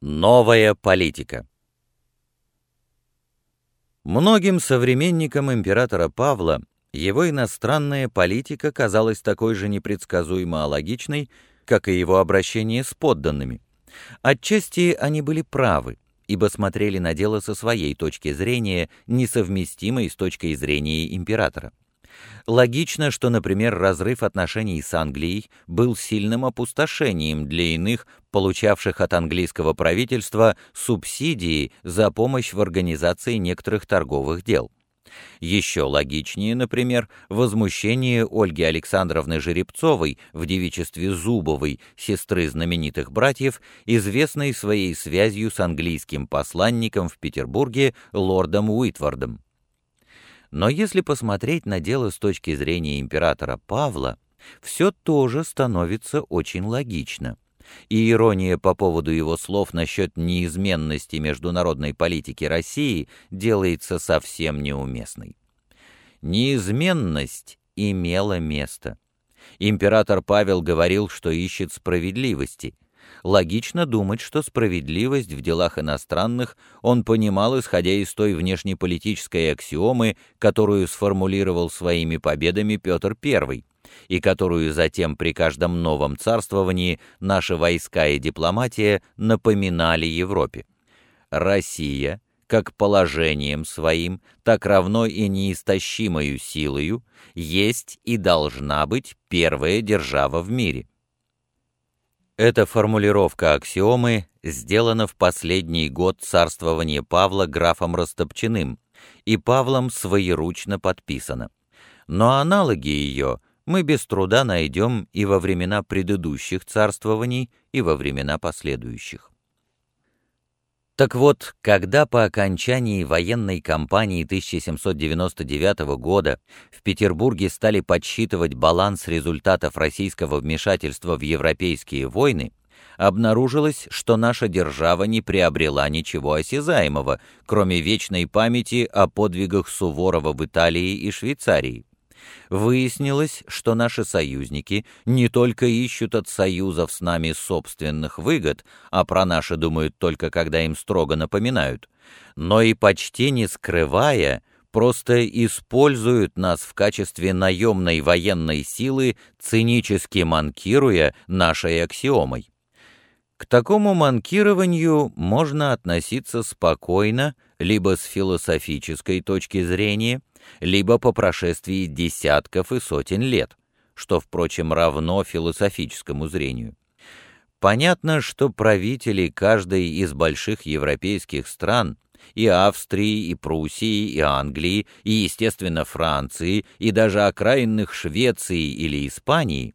Новая политика Многим современникам императора Павла его иностранная политика казалась такой же непредсказуемо логичной, как и его обращение с подданными. Отчасти они были правы, ибо смотрели на дело со своей точки зрения, несовместимой с точкой зрения императора. Логично, что, например, разрыв отношений с Англией был сильным опустошением для иных, получавших от английского правительства субсидии за помощь в организации некоторых торговых дел. Еще логичнее, например, возмущение Ольги Александровны Жеребцовой в девичестве Зубовой, сестры знаменитых братьев, известной своей связью с английским посланником в Петербурге лордом Уитвардом. Но если посмотреть на дело с точки зрения императора Павла, все тоже становится очень логично. И ирония по поводу его слов насчет неизменности международной политики России делается совсем неуместной. Неизменность имела место. Император Павел говорил, что ищет справедливости – Логично думать, что справедливость в делах иностранных он понимал, исходя из той внешнеполитической аксиомы, которую сформулировал своими победами Петр I, и которую затем при каждом новом царствовании наши войска и дипломатия напоминали Европе. Россия, как положением своим, так равно и неистощимою силою, есть и должна быть первая держава в мире. Эта формулировка аксиомы сделана в последний год царствования Павла графом Растопчиным и Павлом своеручно подписана. Но аналоги ее мы без труда найдем и во времена предыдущих царствований, и во времена последующих. Так вот, когда по окончании военной кампании 1799 года в Петербурге стали подсчитывать баланс результатов российского вмешательства в европейские войны, обнаружилось, что наша держава не приобрела ничего осязаемого, кроме вечной памяти о подвигах Суворова в Италии и Швейцарии выяснилось, что наши союзники не только ищут от союзов с нами собственных выгод, а про наши думают только когда им строго напоминают, но и почти не скрывая, просто используют нас в качестве наемной военной силы, цинически манкируя нашей аксиомой. К такому манкированию можно относиться спокойно, либо с философической точки зрения, либо по прошествии десятков и сотен лет, что, впрочем, равно философическому зрению. Понятно, что правители каждой из больших европейских стран и Австрии, и Пруссии, и Англии, и, естественно, Франции, и даже окраинных Швеции или Испании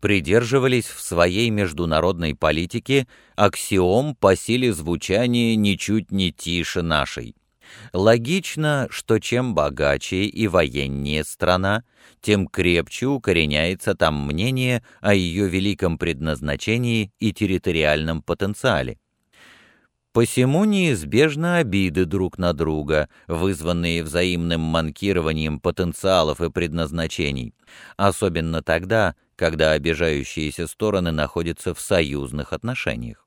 придерживались в своей международной политике аксиом по силе звучания ничуть не тише нашей – Логично, что чем богаче и военнее страна, тем крепче укореняется там мнение о ее великом предназначении и территориальном потенциале. Посему неизбежны обиды друг на друга, вызванные взаимным манкированием потенциалов и предназначений, особенно тогда, когда обижающиеся стороны находятся в союзных отношениях.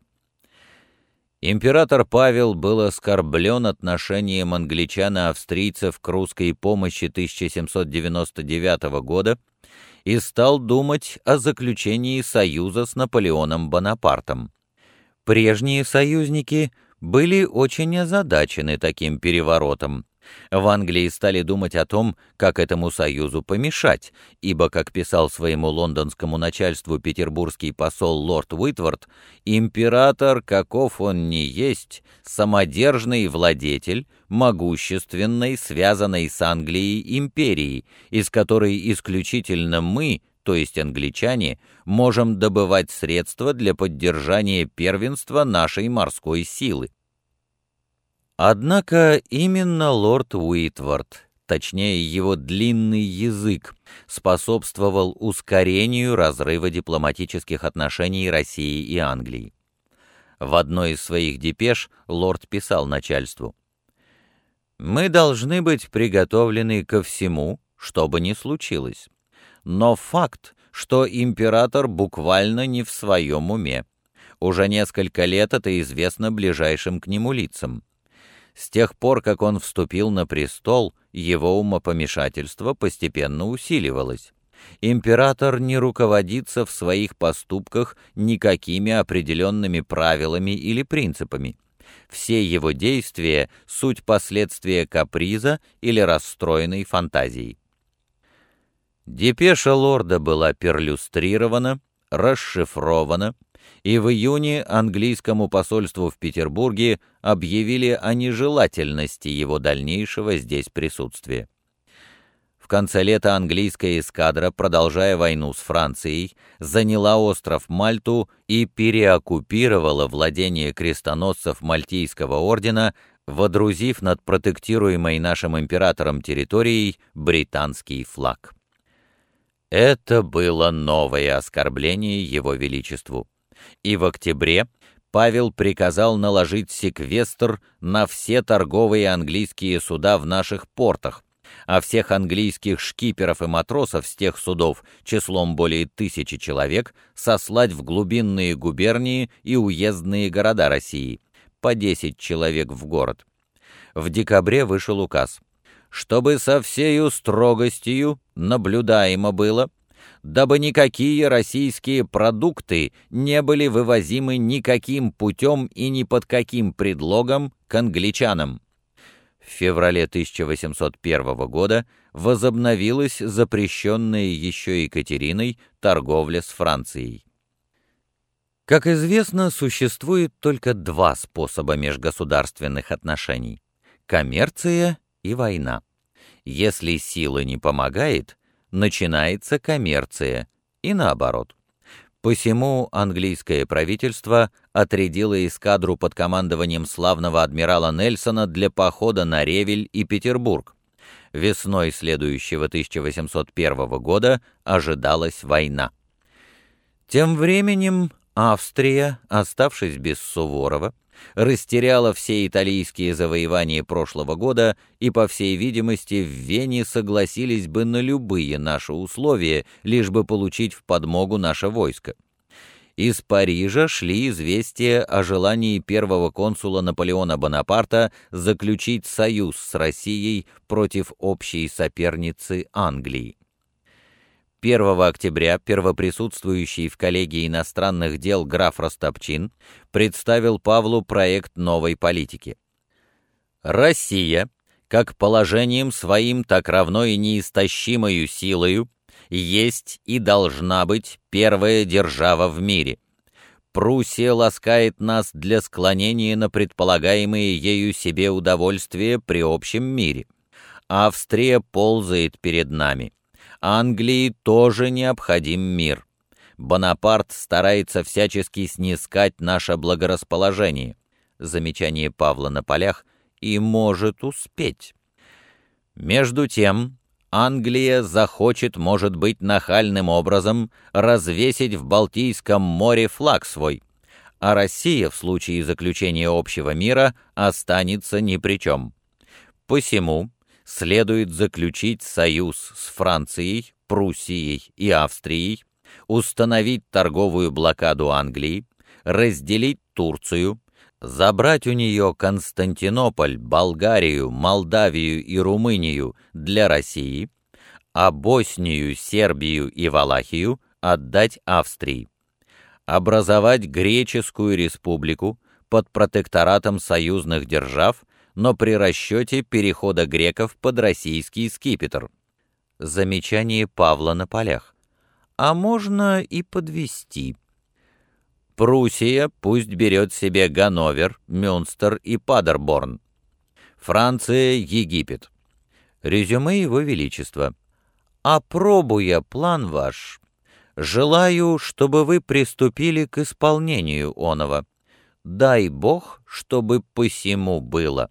Император Павел был оскорблен отношением англичан и австрийцев к русской помощи 1799 года и стал думать о заключении союза с Наполеоном Бонапартом. Прежние союзники были очень озадачены таким переворотом, в Англии стали думать о том, как этому союзу помешать, ибо, как писал своему лондонскому начальству петербургский посол лорд Уитвард, император, каков он ни есть, самодержный владетель, могущественной, связанной с Англией империи, из которой исключительно мы, то есть англичане, можем добывать средства для поддержания первенства нашей морской силы. Однако именно лорд Уитвард, точнее его длинный язык, способствовал ускорению разрыва дипломатических отношений России и Англии. В одной из своих депеш лорд писал начальству «Мы должны быть приготовлены ко всему, что бы ни случилось. Но факт, что император буквально не в своем уме, Уже несколько лет это известно ближайшим к нему лицам. С тех пор, как он вступил на престол, его умопомешательство постепенно усиливалось. Император не руководится в своих поступках никакими определенными правилами или принципами. Все его действия — суть последствия каприза или расстроенной фантазии. Депеша лорда была перлюстрирована, расшифрована, и в июне английскому посольству в Петербурге объявили о нежелательности его дальнейшего здесь присутствия. В конце лета английская эскадра, продолжая войну с Францией, заняла остров Мальту и переоккупировала владение крестоносцев Мальтийского ордена, водрузив над протектируемой нашим императором территорией британский флаг. Это было новое оскорбление его величеству и в октябре Павел приказал наложить секвестр на все торговые английские суда в наших портах, а всех английских шкиперов и матросов с тех судов числом более тысячи человек сослать в глубинные губернии и уездные города России, по 10 человек в город. В декабре вышел указ, чтобы со всею строгостью наблюдаемо было, дабы никакие российские продукты не были вывозимы никаким путем и ни под каким предлогом к англичанам. В феврале 1801 года возобновилась запрещенная еще Екатериной торговля с Францией. Как известно, существует только два способа межгосударственных отношений – коммерция и война. Если сила не помогает, начинается коммерция, и наоборот. Посему английское правительство отрядило эскадру под командованием славного адмирала Нельсона для похода на Ревель и Петербург. Весной следующего 1801 года ожидалась война. Тем временем Австрия, оставшись без Суворова, растеряла все итальянские завоевания прошлого года и, по всей видимости, в Вене согласились бы на любые наши условия, лишь бы получить в подмогу наше войско. Из Парижа шли известия о желании первого консула Наполеона Бонапарта заключить союз с Россией против общей соперницы Англии. 1 октября первоприсутствующий в коллегии иностранных дел граф Ростопчин представил Павлу проект новой политики. «Россия, как положением своим, так равно и неистощимою силою, есть и должна быть первая держава в мире. Пруссия ласкает нас для склонения на предполагаемые ею себе удовольствия при общем мире. Австрия ползает перед нами». Англии тоже необходим мир. Бонапарт старается всячески снискать наше благорасположение. Замечание Павла на полях и может успеть. Между тем, Англия захочет, может быть, нахальным образом развесить в Балтийском море флаг свой, а Россия в случае заключения общего мира останется ни при чем. Посему следует заключить союз с Францией, Пруссией и Австрией, установить торговую блокаду Англии, разделить Турцию, забрать у нее Константинополь, Болгарию, Молдавию и Румынию для России, а Боснию, Сербию и Валахию отдать Австрии, образовать Греческую республику под протекторатом союзных держав но при расчете перехода греков под российский скипетр. Замечание Павла на полях. А можно и подвести. Пруссия пусть берет себе Ганновер, Мюнстер и Падерборн. Франция — Египет. Резюме Его Величества. «Опробуя план ваш, желаю, чтобы вы приступили к исполнению оного. Дай Бог, чтобы посему было».